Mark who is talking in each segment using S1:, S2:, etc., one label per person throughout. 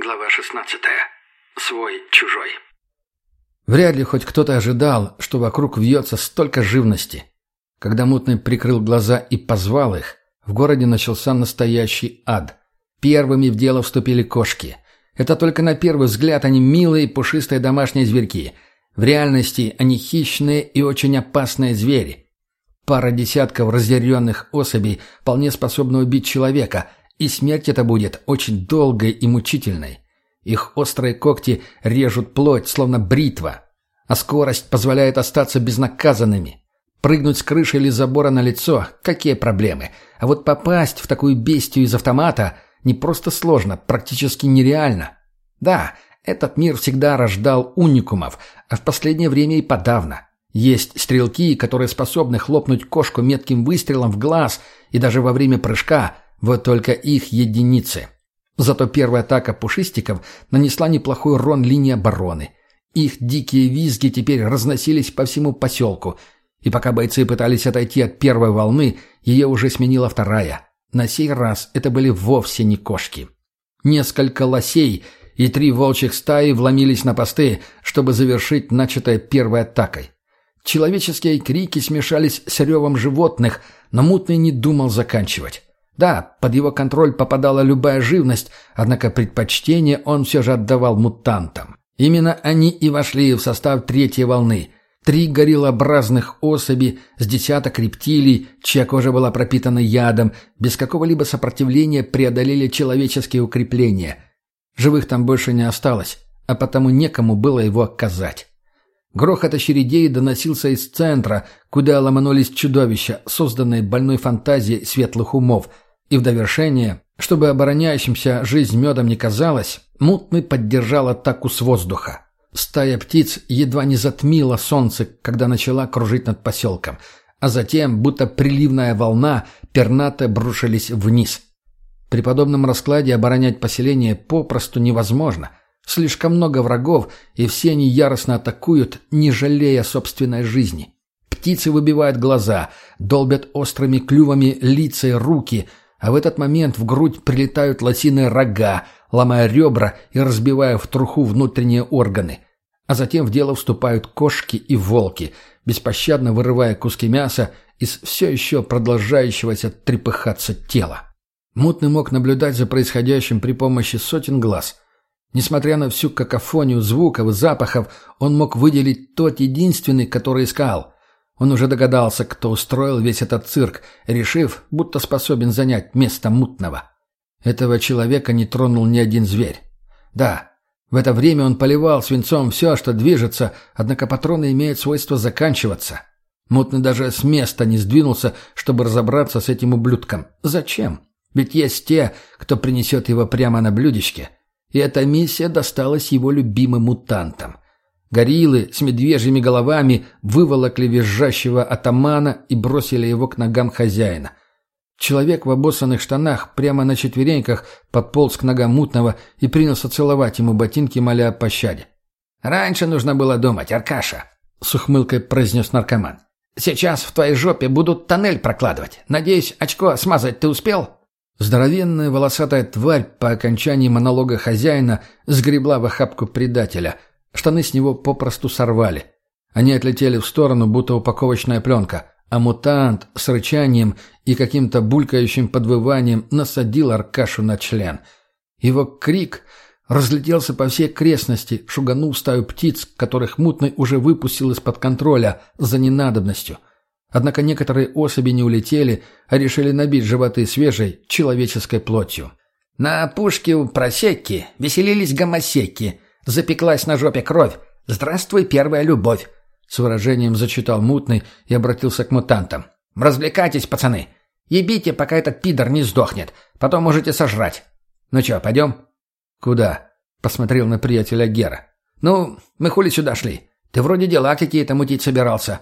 S1: Глава 16. Свой-чужой.
S2: Вряд ли хоть кто-то ожидал, что вокруг вьется столько живности. Когда Мутный прикрыл глаза и позвал их, в городе начался настоящий ад. Первыми в дело вступили кошки. Это только на первый взгляд они милые, пушистые домашние зверьки. В реальности они хищные и очень опасные звери. Пара десятков разъяренных особей вполне способны убить человека, и смерть эта будет очень долгой и мучительной. Их острые когти режут плоть, словно бритва, а скорость позволяет остаться безнаказанными. Прыгнуть с крыши или забора на лицо – какие проблемы? А вот попасть в такую бестию из автомата не просто сложно, практически нереально. Да, этот мир всегда рождал уникумов, а в последнее время и подавно. Есть стрелки, которые способны хлопнуть кошку метким выстрелом в глаз и даже во время прыжка, вот только их единицы – Зато первая атака пушистиков нанесла неплохой урон линии обороны. Их дикие визги теперь разносились по всему поселку. И пока бойцы пытались отойти от первой волны, ее уже сменила вторая. На сей раз это были вовсе не кошки. Несколько лосей и три волчьих стаи вломились на посты, чтобы завершить начатое первой атакой. Человеческие крики смешались с ревом животных, но Мутный не думал заканчивать. Да, под его контроль попадала любая живность, однако предпочтение он все же отдавал мутантам. Именно они и вошли в состав третьей волны. Три гориллообразных особи с десяток рептилий, чья кожа была пропитана ядом, без какого-либо сопротивления преодолели человеческие укрепления. Живых там больше не осталось, а потому некому было его оказать. Грохот очередей доносился из центра, куда ломанулись чудовища, созданные больной фантазией светлых умов – и в довершение, чтобы обороняющимся жизнь медом не казалась, Мутный поддержал атаку с воздуха. Стая птиц едва не затмила солнце, когда начала кружить над поселком, а затем, будто приливная волна, пернато брушились вниз. При подобном раскладе оборонять поселение попросту невозможно. Слишком много врагов, и все они яростно атакуют, не жалея собственной жизни. Птицы выбивают глаза, долбят острыми клювами лица и руки – а в этот момент в грудь прилетают лосиные рога, ломая ребра и разбивая в труху внутренние органы. А затем в дело вступают кошки и волки, беспощадно вырывая куски мяса из все еще продолжающегося трепыхаться тела. Мутный мог наблюдать за происходящим при помощи сотен глаз. Несмотря на всю какофонию звуков и запахов, он мог выделить тот единственный, который искал — он уже догадался, кто устроил весь этот цирк, решив, будто способен занять место мутного. Этого человека не тронул ни один зверь. Да, в это время он поливал свинцом все, что движется, однако патроны имеют свойство заканчиваться. Мутный даже с места не сдвинулся, чтобы разобраться с этим ублюдком. Зачем? Ведь есть те, кто принесет его прямо на блюдечке. И эта миссия досталась его любимым мутантам. Гориллы с медвежьими головами выволокли визжащего атамана и бросили его к ногам хозяина. Человек в обоссанных штанах прямо на четвереньках подполз к ногам мутного и принялся целовать ему ботинки, моля о пощаде. «Раньше нужно было думать, Аркаша», — с ухмылкой произнес наркоман. «Сейчас в твоей жопе будут тоннель прокладывать. Надеюсь, очко смазать ты успел?» Здоровенная волосатая тварь по окончании монолога хозяина сгребла в охапку предателя — Штаны с него попросту сорвали. Они отлетели в сторону, будто упаковочная пленка, а мутант с рычанием и каким-то булькающим подвыванием насадил Аркашу на член. Его крик разлетелся по всей крестности, шуганул стаю птиц, которых мутный уже выпустил из-под контроля за ненадобностью. Однако некоторые особи не улетели, а решили набить животы свежей человеческой плотью. «На опушке у просеки веселились гомосеки», Запеклась на жопе кровь. Здравствуй, первая любовь!» С выражением зачитал мутный и обратился к мутантам. «Развлекайтесь, пацаны! Ебите, пока этот пидор не сдохнет. Потом можете сожрать. Ну чё, пойдем?» «Куда?» — посмотрел на приятеля Гера. «Ну, мы хули сюда шли? Ты вроде дела какие-то мутить собирался».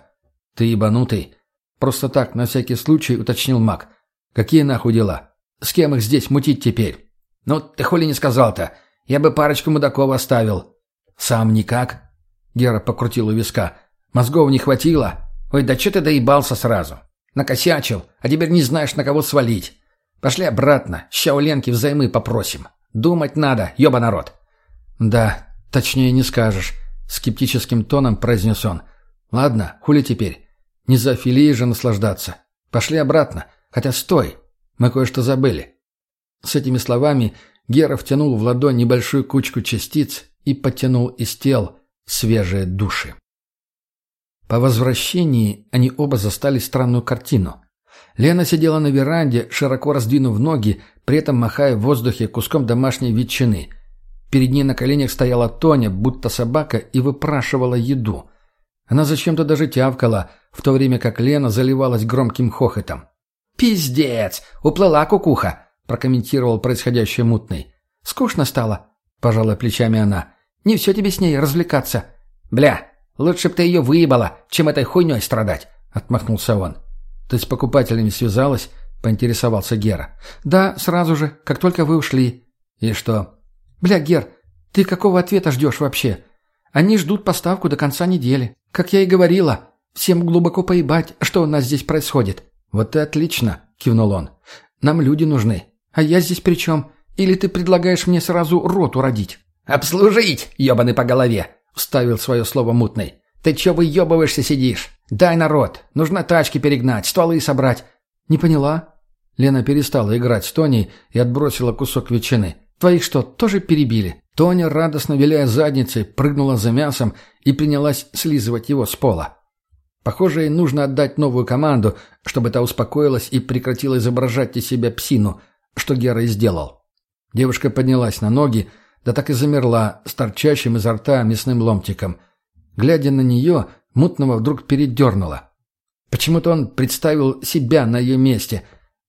S2: «Ты ебанутый?» Просто так, на всякий случай, уточнил маг. «Какие нахуй дела? С кем их здесь мутить теперь?» «Ну, ты хули не сказал-то? Я бы парочку мудаков оставил». «Сам никак?» Гера покрутил у виска. «Мозгов не хватило? Ой, да че ты доебался сразу? Накосячил, а теперь не знаешь, на кого свалить. Пошли обратно, ща у Ленки взаймы попросим.
S3: Думать надо, ёба народ!»
S2: «Да, точнее не скажешь», — скептическим тоном произнес он. «Ладно, хули теперь? Не за филией же наслаждаться. Пошли обратно. Хотя стой, мы кое-что забыли». С этими словами Гера втянул в ладонь небольшую кучку частиц и потянул из тел свежие души. По возвращении они оба застали странную картину. Лена сидела на веранде, широко раздвинув ноги, при этом махая в воздухе куском домашней ветчины. Перед ней на коленях стояла Тоня, будто собака, и выпрашивала еду. Она зачем-то даже тявкала, в то время как Лена заливалась громким хохотом.
S3: «Пиздец! Уплыла кукуха!» – прокомментировал происходящее мутный.
S2: «Скучно стало», – пожала плечами она. «Не все тебе с ней развлекаться».
S3: «Бля, лучше б ты ее выебала, чем этой хуйней страдать», – отмахнулся он.
S2: «Ты с покупателями связалась?» – поинтересовался Гера.
S4: «Да, сразу же, как только вы ушли».
S2: «И что?»
S4: «Бля, Гер, ты какого ответа ждешь вообще? Они ждут поставку до конца недели. Как я и говорила, всем глубоко поебать, что у нас здесь происходит».
S2: «Вот и отлично», – кивнул он. «Нам люди нужны».
S4: «А я здесь при чем? Или ты предлагаешь мне сразу роту родить?»
S3: «Обслужить, ебаный по голове!» – вставил свое слово мутный. «Ты че выебываешься сидишь? Дай народ. Нужно тачки перегнать, стволы собрать».
S4: «Не поняла?»
S2: Лена перестала играть с Тоней и отбросила кусок ветчины.
S4: «Твоих что, тоже перебили?»
S2: Тоня, радостно виляя задницей, прыгнула за мясом и принялась слизывать его с пола. Похоже, ей нужно отдать новую команду, чтобы та успокоилась и прекратила изображать из себя псину, что Гера и сделал. Девушка поднялась на ноги, да так и замерла с торчащим изо рта мясным ломтиком. Глядя на нее, мутного вдруг передернуло. Почему-то он представил себя на ее месте,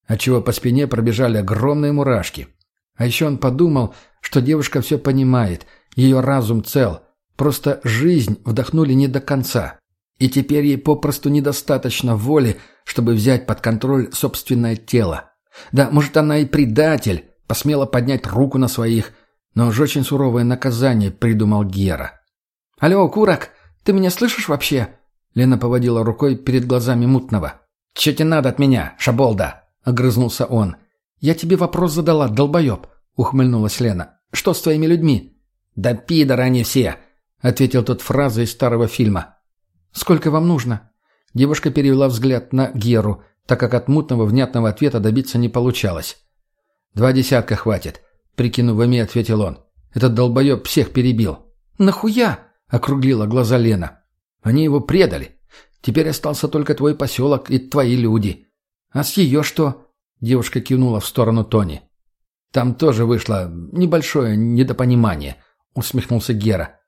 S2: отчего по спине пробежали огромные мурашки. А еще он подумал, что девушка все понимает, ее разум цел, просто жизнь вдохнули не до конца. И теперь ей попросту недостаточно воли, чтобы взять под контроль собственное тело. Да, может, она и предатель, посмела поднять руку на своих, но уж очень суровое наказание придумал Гера.
S4: «Алло, Курок, ты меня слышишь вообще?»
S2: Лена поводила рукой перед глазами мутного.
S3: «Че тебе надо от меня, шаболда?» — огрызнулся он.
S4: «Я тебе вопрос задала, долбоеб», — ухмыльнулась Лена. «Что с твоими людьми?»
S3: «Да пидоры они все», — ответил тот фразой из старого фильма.
S4: «Сколько вам нужно?»
S2: Девушка перевела взгляд на Геру, так как от мутного внятного ответа добиться не получалось. «Два десятка хватит», — прикинув в уме, ответил он. «Этот долбоеб всех перебил».
S4: «Нахуя?» — округлила глаза Лена.
S2: «Они его предали. Теперь остался только твой поселок и твои люди».
S4: «А с ее что?» — девушка кивнула в сторону Тони.
S2: «Там тоже вышло небольшое недопонимание», — усмехнулся Гера.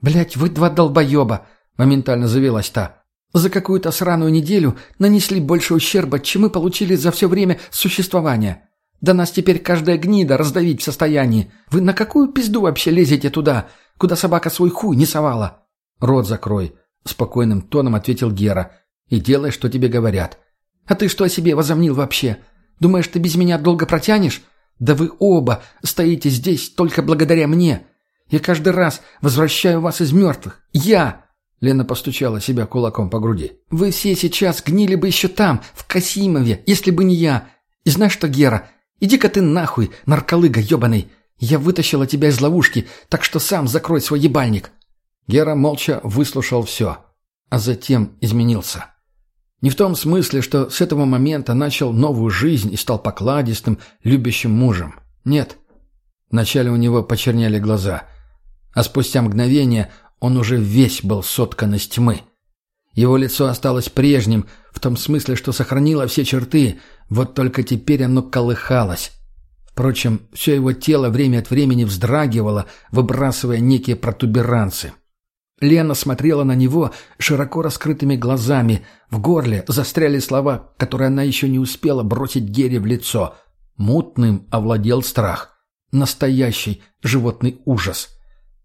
S4: «Блядь, вы два долбоеба!» — моментально завелась та. «За какую-то сраную неделю нанесли больше ущерба, чем мы получили за все время существования. Да нас теперь каждая гнида раздавить в состоянии. Вы на какую пизду вообще лезете туда, куда собака свой хуй не совала?»
S2: «Рот закрой», — спокойным тоном ответил Гера. «И делай, что тебе говорят».
S4: «А ты что о себе возомнил вообще? Думаешь, ты без меня долго протянешь? Да вы оба стоите здесь только благодаря мне. Я каждый раз возвращаю вас из мертвых. Я!»
S2: Лена постучала себя кулаком по груди.
S4: «Вы все сейчас гнили бы еще там, в Касимове, если бы не я. И знаешь что, Гера, иди-ка ты нахуй, нарколыга ебаный. Я вытащила тебя из ловушки, так что сам закрой свой ебальник».
S2: Гера молча выслушал все, а затем изменился. Не в том смысле, что с этого момента начал новую жизнь и стал покладистым, любящим мужем. Нет. Вначале у него почернели глаза, а спустя мгновение он уже весь был соткан из тьмы. Его лицо осталось прежним, в том смысле, что сохранило все черты, вот только теперь оно колыхалось. Впрочем, все его тело время от времени вздрагивало, выбрасывая некие протуберанцы. Лена смотрела на него широко раскрытыми глазами. В горле застряли слова, которые она еще не успела бросить Гере в лицо. Мутным овладел страх. Настоящий животный ужас.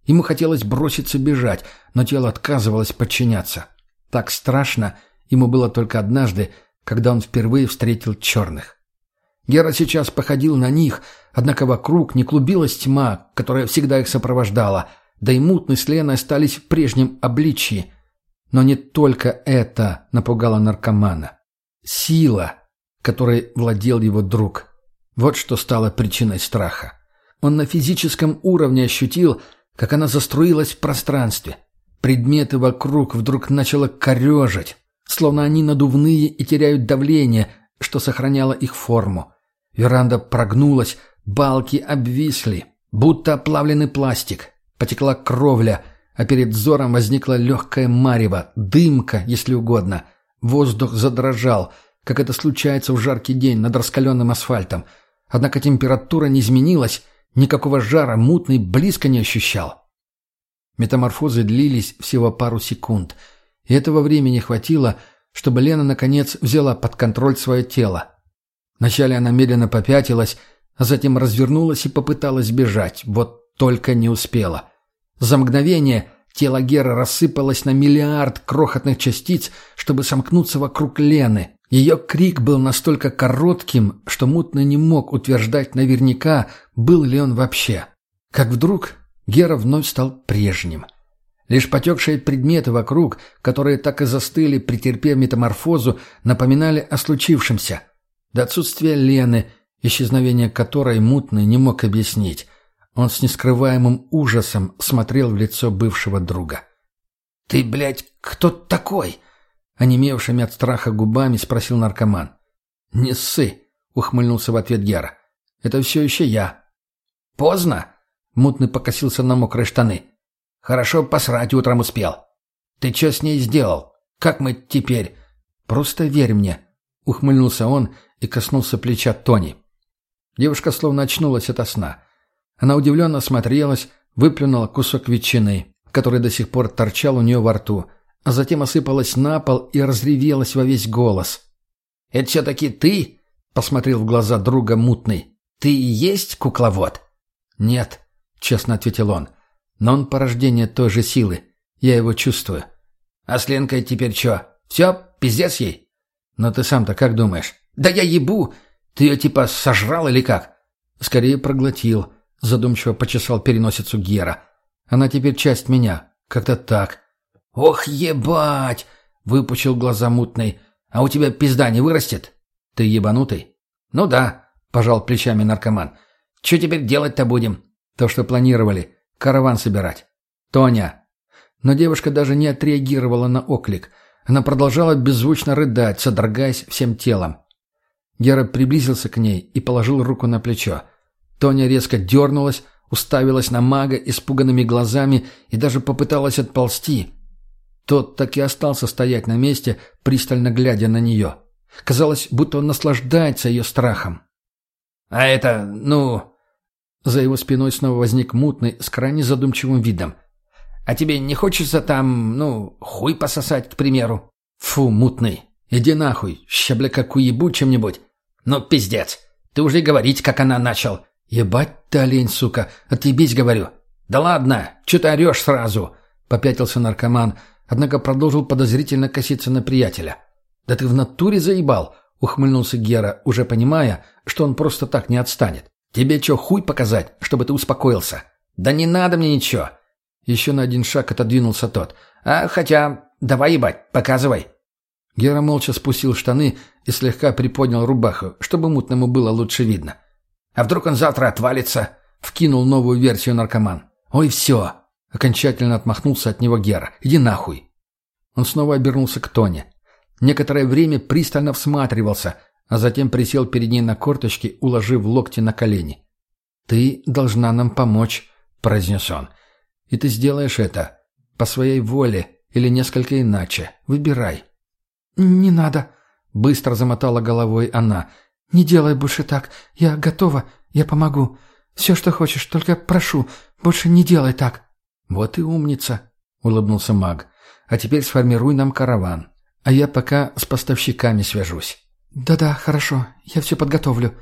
S2: Ему хотелось броситься бежать, но тело отказывалось подчиняться. Так страшно ему было только однажды, когда он впервые встретил черных. Гера сейчас походил на них, однако вокруг не клубилась тьма, которая всегда их сопровождала, да и мутный с Леной остались в прежнем обличье. Но не только это напугало наркомана. Сила, которой владел его друг. Вот что стало причиной страха. Он на физическом уровне ощутил, как она заструилась в пространстве. Предметы вокруг вдруг начало корежить, словно они надувные и теряют давление, что сохраняло их форму. Веранда прогнулась, балки обвисли, будто оплавленный пластик. Потекла кровля, а перед взором возникла легкая марево, дымка, если угодно. Воздух задрожал, как это случается в жаркий день над раскаленным асфальтом. Однако температура не изменилась, никакого жара мутный близко не ощущал. Метаморфозы длились всего пару секунд, и этого времени хватило, чтобы Лена наконец взяла под контроль свое тело. Вначале она медленно попятилась, а затем развернулась и попыталась бежать, вот только не успела. За мгновение тело Геры рассыпалось на миллиард крохотных частиц, чтобы сомкнуться вокруг Лены. Ее крик был настолько коротким, что мутно не мог утверждать наверняка, был ли он вообще. Как вдруг Гера вновь стал прежним. Лишь потекшие предметы вокруг, которые так и застыли, претерпев метаморфозу, напоминали о случившемся. До отсутствия Лены, исчезновение которой мутный не мог объяснить. Он с нескрываемым ужасом смотрел в лицо бывшего друга. «Ты, блядь, кто такой?» Онемевшими от страха губами спросил наркоман. «Не ссы», — ухмыльнулся в ответ Гера. «Это все еще я». «Поздно?» — мутный покосился на мокрые штаны. «Хорошо посрать утром успел. Ты что с ней сделал? Как мы теперь?» «Просто верь мне», — ухмыльнулся он и коснулся плеча Тони. Девушка словно очнулась ото сна. Она удивленно смотрелась, выплюнула кусок ветчины, который до сих пор торчал у нее во рту, а затем осыпалась на пол и разревелась во весь голос. «Это все-таки ты?» — посмотрел в глаза друга мутный. «Ты и есть кукловод?» «Нет», — честно ответил он. «Но он порождение той же силы. Я его чувствую». «А с Ленкой теперь что? Все, пиздец ей?» «Но ты сам-то как думаешь?» «Да я ебу! Ты ее типа сожрал или как?» «Скорее проглотил», — задумчиво почесал переносицу Гера. «Она теперь часть меня. Как-то так». «Ох, ебать!» — выпучил глаза мутный. «А у тебя пизда не вырастет?» «Ты ебанутый?» «Ну да», — пожал плечами наркоман. «Че теперь делать-то будем?» «То, что планировали. Караван собирать». «Тоня!» Но девушка даже не отреагировала на оклик. Она продолжала беззвучно рыдать, содрогаясь всем телом. Гера приблизился к ней и положил руку на плечо. Тоня резко дернулась, уставилась на мага испуганными глазами и даже попыталась отползти. Тот так и остался стоять на месте, пристально глядя на нее. Казалось, будто он наслаждается ее страхом. «А это, ну...» За его спиной снова возник мутный, с крайне задумчивым видом. «А тебе не хочется там, ну, хуй пососать, к примеру?» «Фу, мутный, иди нахуй, щебля как уебу чем-нибудь». «Ну, пиздец, ты уже говорить, как она начал». «Ебать ты, олень, сука, отъебись, говорю». «Да ладно, что ты орешь сразу?» — попятился наркоман, однако продолжил подозрительно коситься на приятеля. «Да ты в натуре заебал!» — ухмыльнулся Гера, уже понимая, что он просто так не отстанет. «Тебе что, хуй показать, чтобы ты успокоился?» «Да не надо мне ничего!» Еще на один шаг отодвинулся тот. «А хотя, давай ебать, показывай!» Гера молча спустил штаны и слегка приподнял рубаху, чтобы мутному было лучше видно. «А вдруг он завтра отвалится?» — вкинул новую версию наркоман. «Ой, все!» Окончательно отмахнулся от него Гера. «Иди нахуй!» Он снова обернулся к Тоне. Некоторое время пристально всматривался, а затем присел перед ней на корточки, уложив локти на колени. «Ты должна нам помочь», — произнес он. «И ты сделаешь это по своей воле или несколько иначе. Выбирай».
S4: «Не надо», — быстро замотала головой она. «Не делай больше так. Я готова. Я помогу. Все, что хочешь, только прошу, больше не делай так».
S2: «Вот и умница», — улыбнулся маг. «А теперь сформируй нам караван, а я пока с поставщиками свяжусь».
S4: «Да-да, хорошо, я все подготовлю».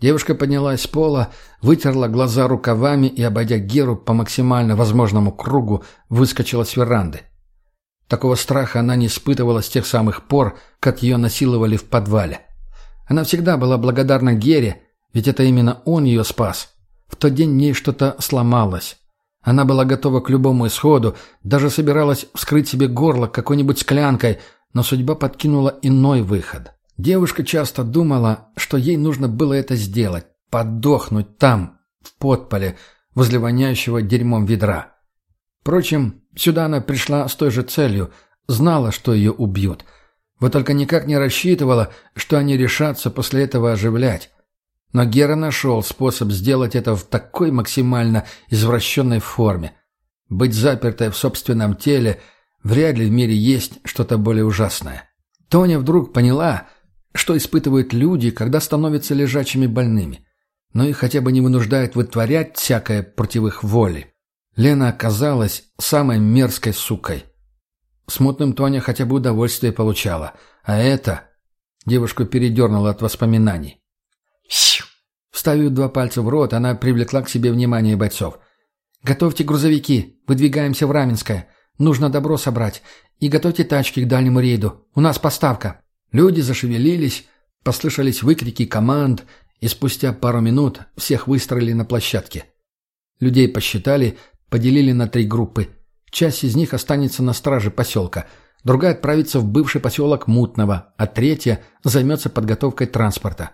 S2: Девушка поднялась с пола, вытерла глаза рукавами и, обойдя Геру по максимально возможному кругу, выскочила с веранды. Такого страха она не испытывала с тех самых пор, как ее насиловали в подвале. Она всегда была благодарна Гере, ведь это именно он ее спас. В тот день в ней что-то сломалось. Она была готова к любому исходу, даже собиралась вскрыть себе горло какой-нибудь склянкой, но судьба подкинула иной выход. Девушка часто думала, что ей нужно было это сделать, подохнуть там, в подполе возле воняющего дерьмом ведра. Впрочем, сюда она пришла с той же целью, знала, что ее убьют. Вот только никак не рассчитывала, что они решатся после этого оживлять. Но Гера нашел способ сделать это в такой максимально извращенной форме. Быть запертой в собственном теле вряд ли в мире есть что-то более ужасное. Тоня вдруг поняла, что испытывают люди, когда становятся лежачими больными. Но их хотя бы не вынуждает вытворять всякое против их воли. Лена оказалась самой мерзкой сукой. Смутным Тоня хотя бы удовольствие получала. А это... Девушку передернуло от воспоминаний. Вставив два пальца в рот, она привлекла к себе внимание бойцов. «Готовьте грузовики. Выдвигаемся в Раменское. Нужно добро собрать. И готовьте тачки к дальнему рейду. У нас поставка». Люди зашевелились, послышались выкрики команд, и спустя пару минут всех выстроили на площадке. Людей посчитали, поделили на три группы. Часть из них останется на страже поселка, другая отправится в бывший поселок Мутного, а третья займется подготовкой транспорта.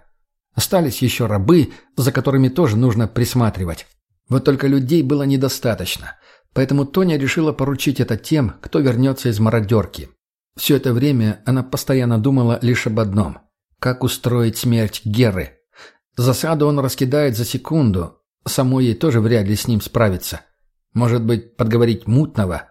S2: Остались еще рабы, за которыми тоже нужно присматривать. Вот только людей было недостаточно, поэтому Тоня решила поручить это тем, кто вернется из мародерки. Все это время она постоянно думала лишь об одном – как устроить смерть Геры. Засаду он раскидает за секунду, самой ей тоже вряд ли с ним справиться – может быть, подговорить мутного?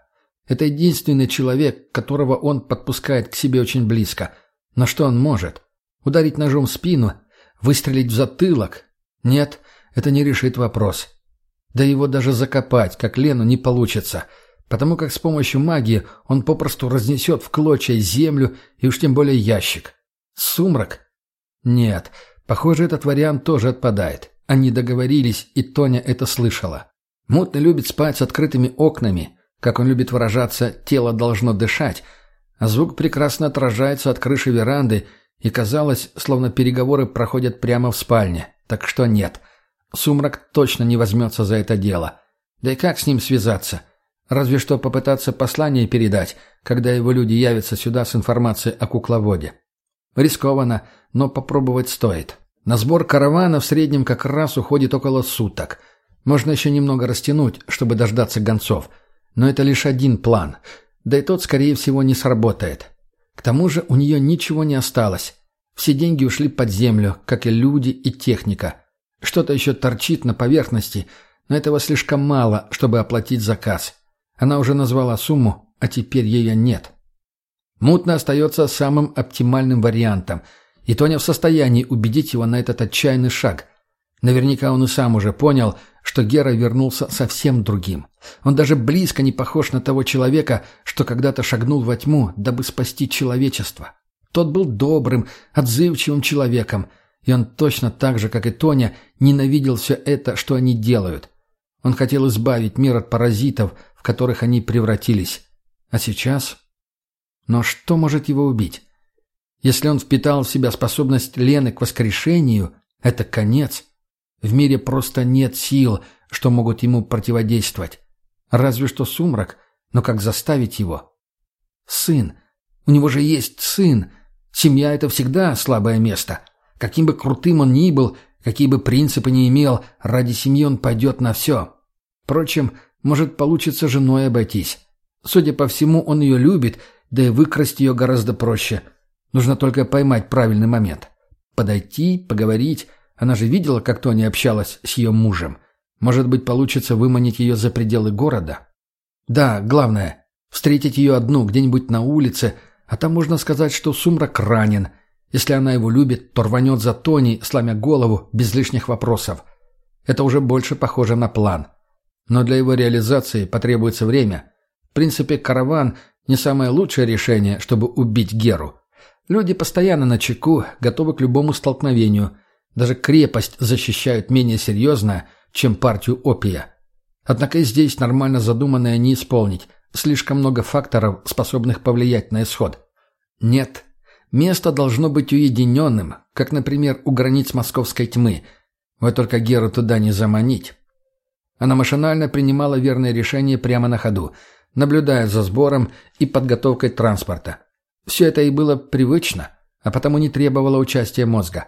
S2: Это единственный человек, которого он подпускает к себе очень близко. Но что он может? Ударить ножом в спину? Выстрелить в затылок? Нет, это не решит вопрос. Да его даже закопать, как Лену, не получится, потому как с помощью магии он попросту разнесет в клочья землю и уж тем более ящик. Сумрак? Нет, похоже, этот вариант тоже отпадает. Они договорились, и Тоня это слышала. Мутный любит спать с открытыми окнами. Как он любит выражаться, тело должно дышать. А звук прекрасно отражается от крыши веранды, и казалось, словно переговоры проходят прямо в спальне. Так что нет. Сумрак точно не возьмется за это дело. Да и как с ним связаться? Разве что попытаться послание передать, когда его люди явятся сюда с информацией о кукловоде. Рискованно, но попробовать стоит. На сбор каравана в среднем как раз уходит около суток – можно еще немного растянуть, чтобы дождаться гонцов. Но это лишь один план. Да и тот, скорее всего, не сработает. К тому же у нее ничего не осталось. Все деньги ушли под землю, как и люди и техника. Что-то еще торчит на поверхности, но этого слишком мало, чтобы оплатить заказ. Она уже назвала сумму, а теперь ее нет. Мутно остается самым оптимальным вариантом, и Тоня в состоянии убедить его на этот отчаянный шаг. Наверняка он и сам уже понял – что Гера вернулся совсем другим. Он даже близко не похож на того человека, что когда-то шагнул во тьму, дабы спасти человечество. Тот был добрым, отзывчивым человеком, и он точно так же, как и Тоня, ненавидел все это, что они делают. Он хотел избавить мир от паразитов, в которых они превратились. А сейчас... Но что может его убить? Если он впитал в себя способность Лены к воскрешению, это конец — в мире просто нет сил, что могут ему противодействовать. Разве что сумрак, но как заставить его? Сын. У него же есть сын. Семья — это всегда слабое место. Каким бы крутым он ни был, какие бы принципы ни имел, ради семьи он пойдет на все. Впрочем, может получится женой обойтись. Судя по всему, он ее любит, да и выкрасть ее гораздо проще. Нужно только поймать правильный момент. Подойти, поговорить — она же видела, как Тони общалась с ее мужем. Может быть, получится выманить ее за пределы города? Да, главное — встретить ее одну где-нибудь на улице, а там можно сказать, что сумрак ранен. Если она его любит, то рванет за Тони, сломя голову, без лишних вопросов. Это уже больше похоже на план. Но для его реализации потребуется время. В принципе, караван — не самое лучшее решение, чтобы убить Геру. Люди постоянно на чеку, готовы к любому столкновению — даже крепость защищают менее серьезно, чем партию опия. Однако и здесь нормально задуманное не исполнить. Слишком много факторов, способных повлиять на исход. Нет. Место должно быть уединенным, как, например, у границ московской тьмы. Вот только Геру туда не заманить. Она машинально принимала верное решение прямо на ходу, наблюдая за сбором и подготовкой транспорта. Все это и было привычно, а потому не требовало участия мозга.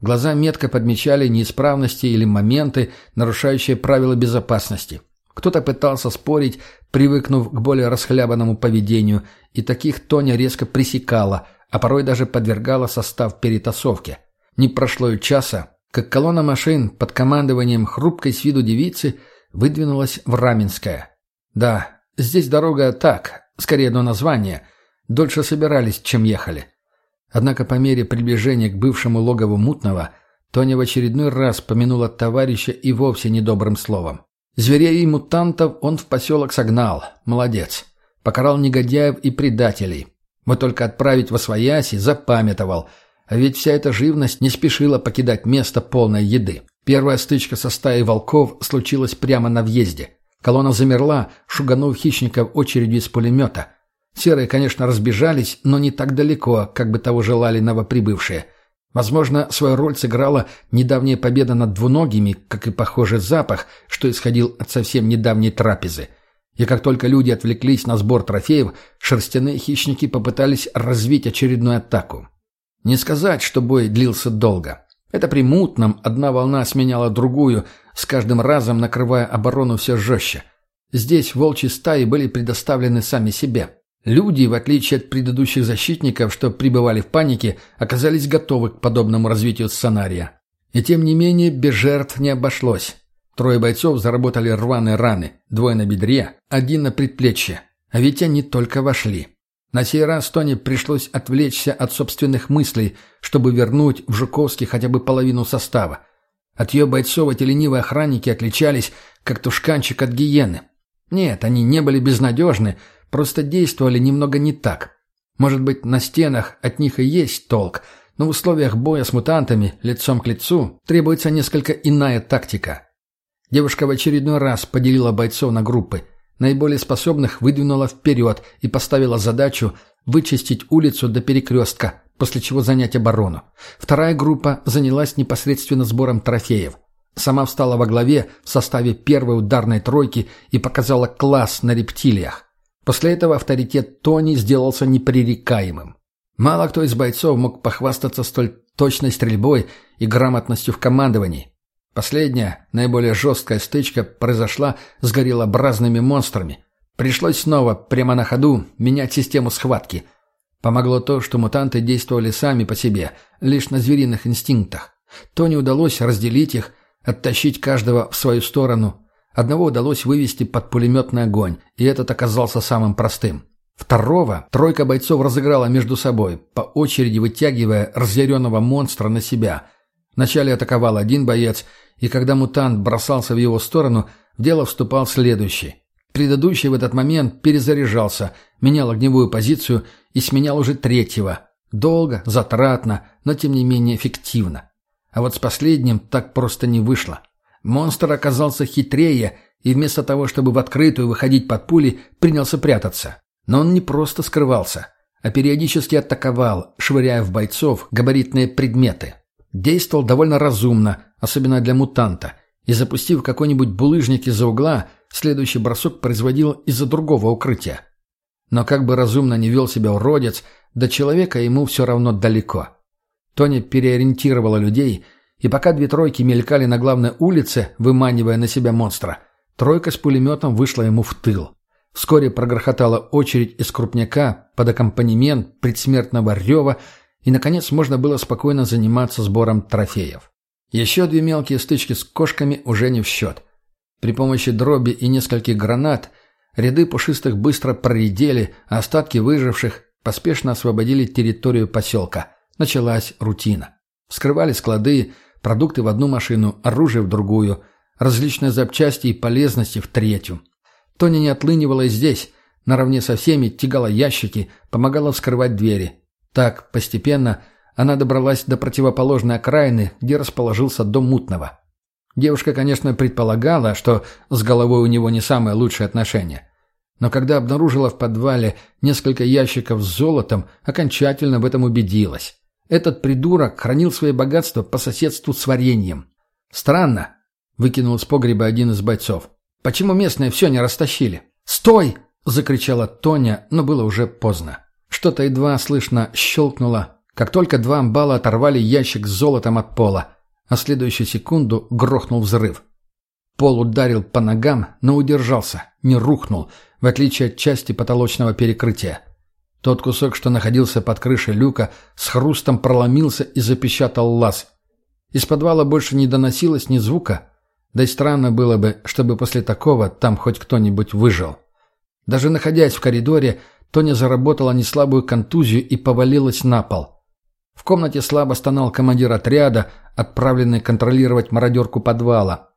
S2: Глаза метко подмечали неисправности или моменты, нарушающие правила безопасности. Кто-то пытался спорить, привыкнув к более расхлябанному поведению, и таких Тоня резко пресекала, а порой даже подвергала состав перетасовке. Не прошло и часа, как колонна машин под командованием хрупкой с виду девицы выдвинулась в Раменское. Да, здесь дорога так, скорее одно название. Дольше собирались, чем ехали. Однако по мере приближения к бывшему логову Мутного, Тоня в очередной раз помянула товарища и вовсе недобрым словом. Зверей и мутантов он в поселок согнал. Молодец. Покарал негодяев и предателей. Вот только отправить во свояси запамятовал. А ведь вся эта живность не спешила покидать место полной еды. Первая стычка со стаей волков случилась прямо на въезде. Колонна замерла, шуганув хищников очередью из пулемета. Серые, конечно, разбежались, но не так далеко, как бы того желали новоприбывшие – Возможно, свою роль сыграла недавняя победа над двуногими, как и похожий запах, что исходил от совсем недавней трапезы. И как только люди отвлеклись на сбор трофеев, шерстяные хищники попытались развить очередную атаку. Не сказать, что бой длился долго. Это при мутном одна волна сменяла другую, с каждым разом накрывая оборону все жестче. Здесь волчьи стаи были предоставлены сами себе. Люди, в отличие от предыдущих защитников, что пребывали в панике, оказались готовы к подобному развитию сценария. И тем не менее, без жертв не обошлось. Трое бойцов заработали рваные раны, двое на бедре, один на предплечье. А ведь они только вошли. На сей раз Тони пришлось отвлечься от собственных мыслей, чтобы вернуть в Жуковский хотя бы половину состава. От ее бойцов эти ленивые охранники отличались, как тушканчик от гиены. Нет, они не были безнадежны, просто действовали немного не так. Может быть, на стенах от них и есть толк, но в условиях боя с мутантами лицом к лицу требуется несколько иная тактика. Девушка в очередной раз поделила бойцов на группы, наиболее способных выдвинула вперед и поставила задачу вычистить улицу до перекрестка, после чего занять оборону. Вторая группа занялась непосредственно сбором трофеев. Сама встала во главе в составе первой ударной тройки и показала класс на рептилиях. После этого авторитет Тони сделался непререкаемым. Мало кто из бойцов мог похвастаться столь точной стрельбой и грамотностью в командовании. Последняя, наиболее жесткая стычка произошла с гориллообразными монстрами. Пришлось снова, прямо на ходу, менять систему схватки. Помогло то, что мутанты действовали сами по себе, лишь на звериных инстинктах. Тони удалось разделить их, оттащить каждого в свою сторону, Одного удалось вывести под пулеметный огонь, и этот оказался самым простым. Второго тройка бойцов разыграла между собой, по очереди вытягивая разъяренного монстра на себя. Вначале атаковал один боец, и когда мутант бросался в его сторону, в дело вступал следующий. Предыдущий в этот момент перезаряжался, менял огневую позицию и сменял уже третьего. Долго, затратно, но тем не менее эффективно. А вот с последним так просто не вышло. Монстр оказался хитрее и вместо того, чтобы в открытую выходить под пули, принялся прятаться. Но он не просто скрывался, а периодически атаковал, швыряя в бойцов габаритные предметы. Действовал довольно разумно, особенно для мутанта, и запустив какой-нибудь булыжник из-за угла, следующий бросок производил из-за другого укрытия. Но как бы разумно не вел себя уродец, до человека ему все равно далеко. Тони переориентировала людей – и пока две тройки мелькали на главной улице, выманивая на себя монстра, тройка с пулеметом вышла ему в тыл. Вскоре прогрохотала очередь из крупняка под аккомпанемент предсмертного рева, и, наконец, можно было спокойно заниматься сбором трофеев. Еще две мелкие стычки с кошками уже не в счет. При помощи дроби и нескольких гранат ряды пушистых быстро проредели, а остатки выживших поспешно освободили территорию поселка. Началась рутина. Вскрывали склады, Продукты в одну машину, оружие в другую, различные запчасти и полезности в третью. Тоня не отлынивала и здесь, наравне со всеми тягала ящики, помогала вскрывать двери. Так, постепенно, она добралась до противоположной окраины, где расположился дом Мутного. Девушка, конечно, предполагала, что с головой у него не самые лучшие отношения. Но когда обнаружила в подвале несколько ящиков с золотом, окончательно в этом убедилась. Этот придурок хранил свои богатства по соседству с вареньем. «Странно», — выкинул с погреба один из бойцов. «Почему местные все не растащили?» «Стой!» — закричала Тоня, но было уже поздно. Что-то едва слышно щелкнуло, как только два амбала оторвали ящик с золотом от пола, а следующую секунду грохнул взрыв. Пол ударил по ногам, но удержался, не рухнул, в отличие от части потолочного перекрытия. Тот кусок, что находился под крышей люка, с хрустом проломился и запечатал лаз. Из подвала больше не доносилось ни звука, да и странно было бы, чтобы после такого там хоть кто-нибудь выжил. Даже находясь в коридоре, Тоня заработала неслабую контузию и повалилась на пол. В комнате слабо стонал командир отряда, отправленный контролировать мародерку подвала.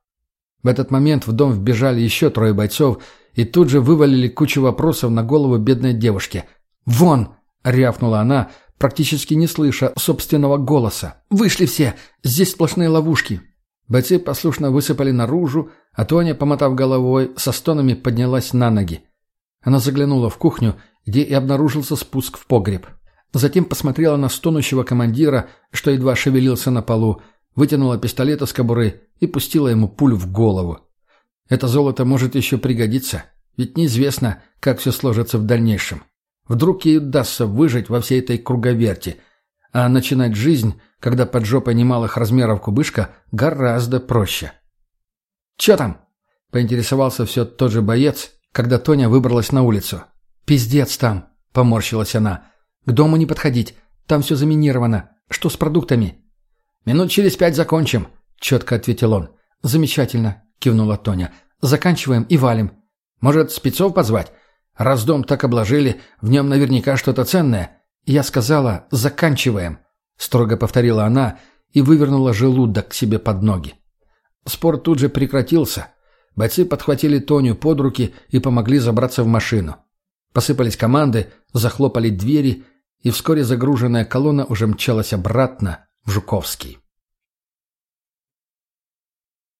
S2: В этот момент в дом вбежали еще трое бойцов и тут же вывалили кучу вопросов на голову бедной девушки. «Вон!» — рявкнула она, практически не слыша собственного голоса. «Вышли все! Здесь сплошные ловушки!» Бойцы послушно высыпали наружу, а Тоня, помотав головой, со стонами поднялась на ноги. Она заглянула в кухню, где и обнаружился спуск в погреб. Затем посмотрела на стонущего командира, что едва шевелился на полу, вытянула пистолет из кобуры и пустила ему пулю в голову. Это золото может еще пригодиться, ведь неизвестно, как все сложится в дальнейшем. Вдруг ей удастся выжить во всей этой круговерти, а начинать жизнь, когда под жопой немалых размеров кубышка, гораздо проще. «Че там?» — поинтересовался все тот же боец, когда Тоня выбралась на улицу. «Пиздец там!» — поморщилась она. «К дому не подходить, там все заминировано. Что с продуктами?» «Минут через пять закончим», — четко ответил он. «Замечательно», — кивнула Тоня. «Заканчиваем и валим. Может, спецов позвать? Раз дом так обложили, в нем наверняка что-то ценное». «Я сказала, заканчиваем», — строго повторила она и вывернула желудок к себе под ноги. Спор тут же прекратился. Бойцы подхватили Тоню под руки и помогли забраться в машину. Посыпались команды, захлопали двери, и вскоре загруженная колонна уже мчалась обратно в Жуковский.